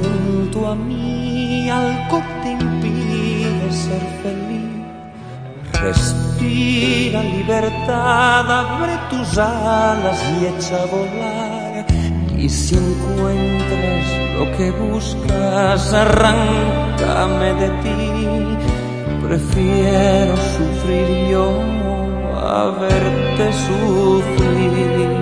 junto a mí algo te impide ser feliz. Respira libertad, abre tus alas y echa a volar. Y si encuentras lo que buscas, arráncame de ti. Prefiero sufrir yo a verte sufrir.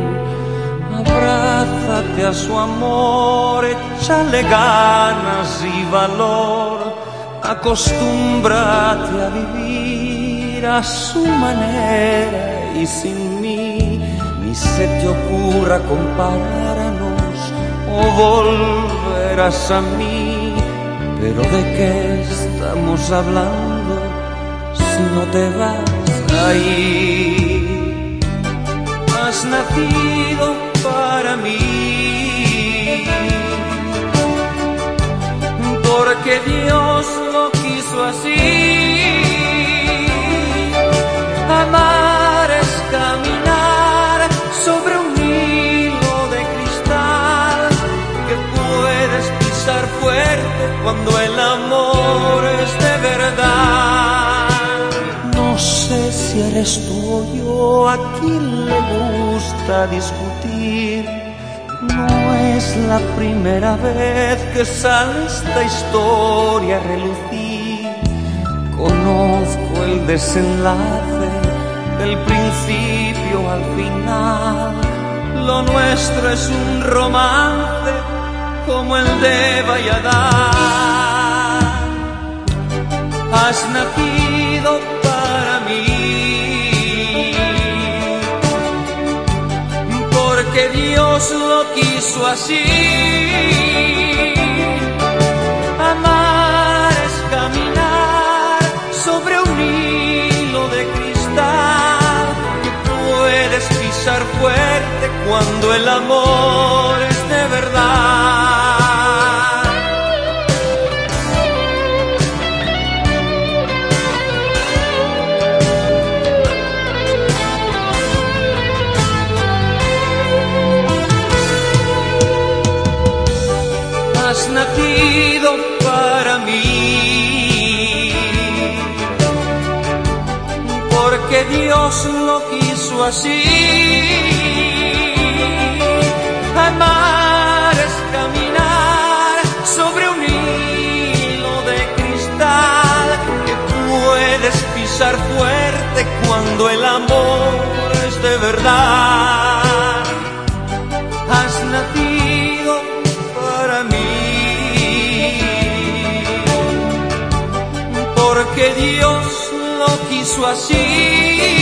Abrázate a su amor, échale ganas y valor. Acostúmbrate a vivir a su manera y sin mí, ni se te ocurra compararnos o volverás a mí. Pero ¿de qué estamos hablando si no te vas ahí? Has nacido para mí, así. Amar es caminar sobre un hilo de cristal que puedes pisar fuerte cuando el amor es de verdad. No sé si eres tú o yo a quien le gusta discutir. No es la primera vez que sale esta historia a. Conozco el desenlace del principio al final. Lo nuestro es un romance como el de Valladar. Has nacido para mí, porque Dios lo quiso así. Cuando el amor es de verdad. Has nacido para mí, porque Dios lo quiso así. Fuerte cuando el amor es de verdad. Has nacido para mí, porque Dios lo quiso así.